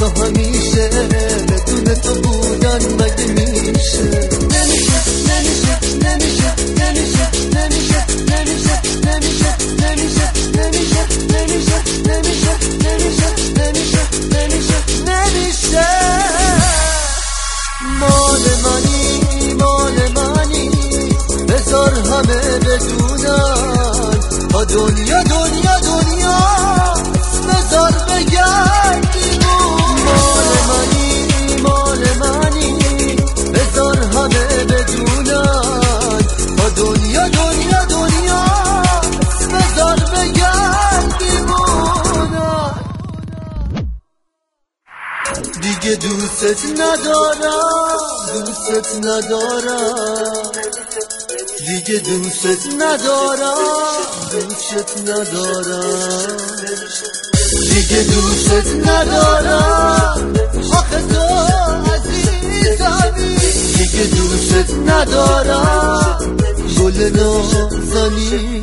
تا همیشه بدون تو بودن مگه میشه نمیشه نمیشه نمیشه نمیشه نمیشه نمیشه نمیشه نمیشه نمیشه نمیشه نمیشه نمیشه نمیشه نمیشه دنیا دنیا دوستت ندارم دوستت ندارم. دیگه دوستت ندارم دوستت ندارم. دیگه دوستت ندارم. آخه تو عزیزمی. دیگه دوستت ندارم. گل نازنینمی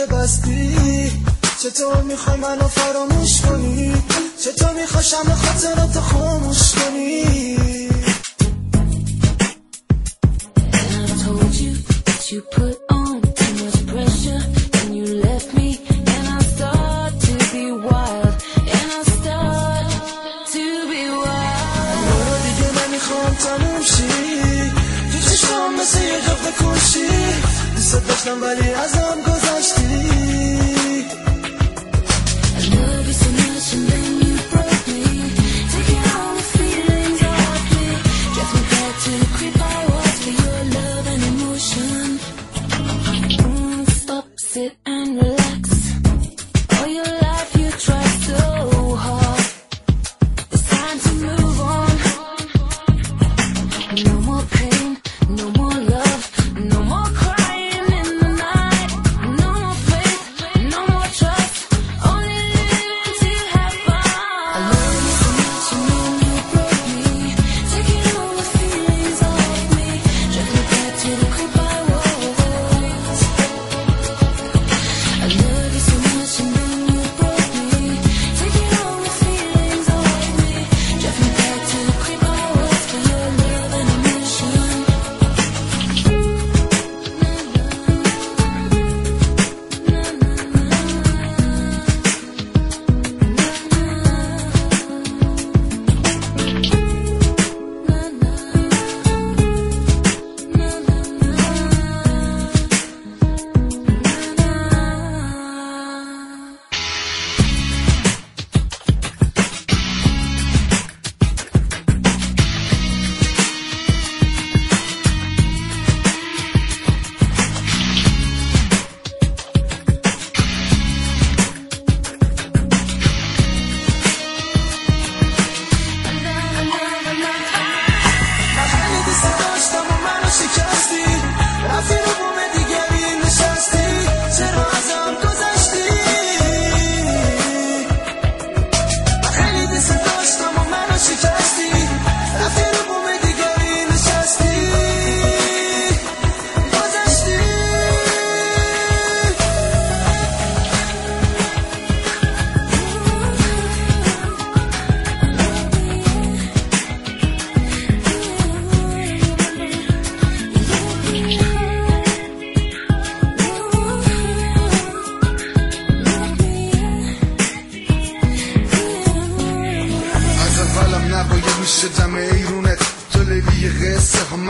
که بستی؟ چطور می‌خوای منو فراموش کنی؟ چطور می‌خوای شم خاطراتو خاموش کنی؟ You put داشتم ولی ازم گذشتی.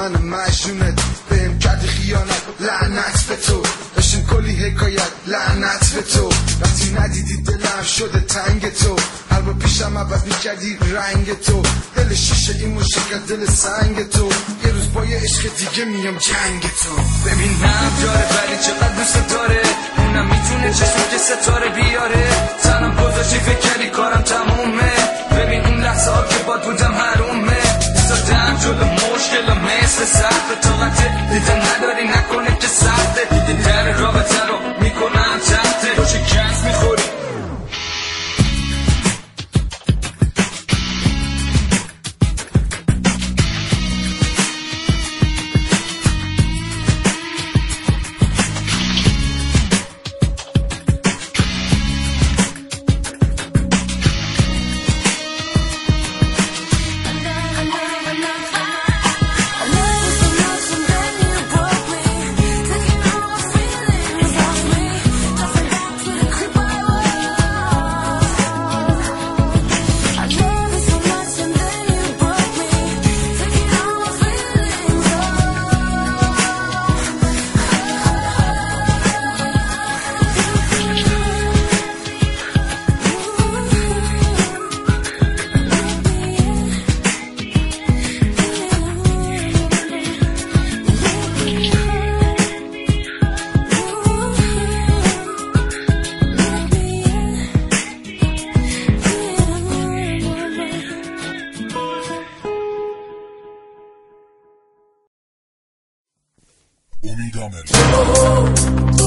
من مجنونت بهم کردی خیانت لعنت به تو. داشتیم کلی حکایت لعنت به تو. وقتی ندیدی دلم شده تنگ تو. هر با پیشم عوض می‌کردی رنگ تو. دل شیشه این مشکل دل سنگ تو. یه روز با یه عشق دیگه میام جنگ تو. ببین هم داره ولی چقدر دوست داره؟ اونم می‌تونه چشم که ستاره بیاره. تنم گذاشتی فکر کردی کارم تمومه. ببین اون لحظه ها که باد بودم هر to the most till the mess is out. Till I tip, it's another.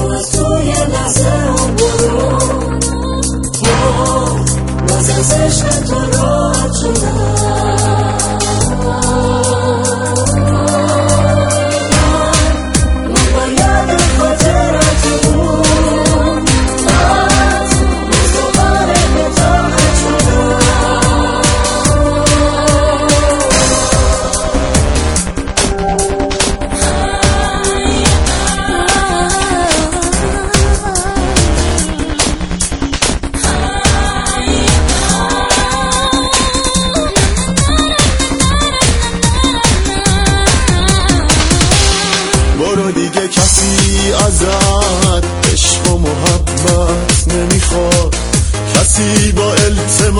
sua soledade.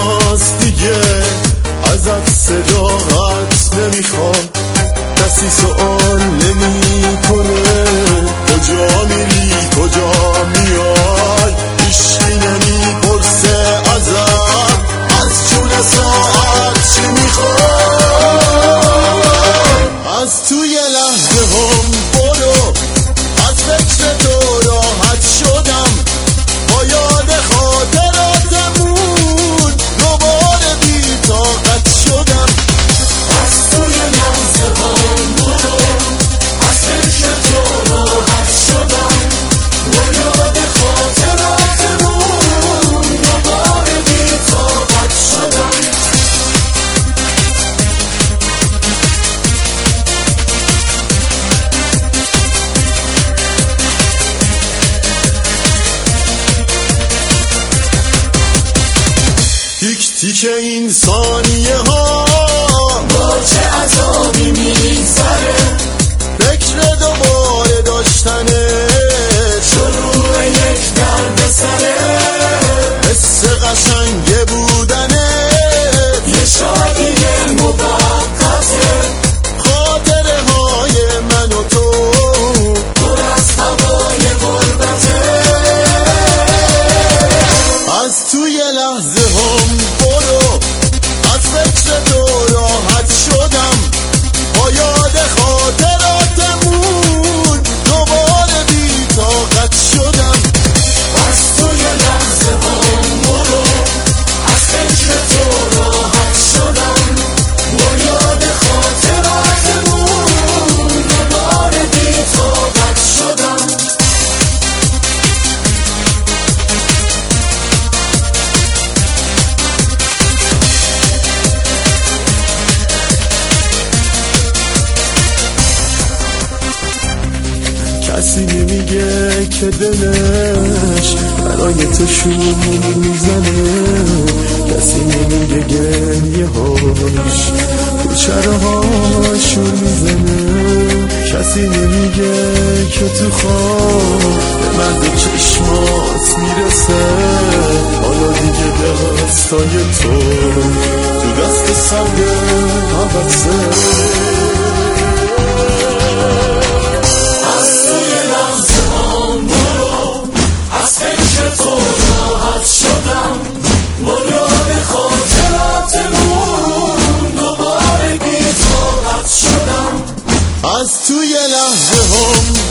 باز دیگه. ازت صداقت نمی‌خوام. کسی سوال نمی کنه کجا میری؟ کجا میاد که این ثانیه ها. با چه عذابی میگذره؟ کسی نمیگه که دلش برای تو شور می‌زنه. کسی نمیگه گریه هاش چرا شور می‌زنه. کسی نمیگه که تو خواب به مرد چشمات می‌رسه. حالا دیگه دستای تو تو دست سبب عوضه home.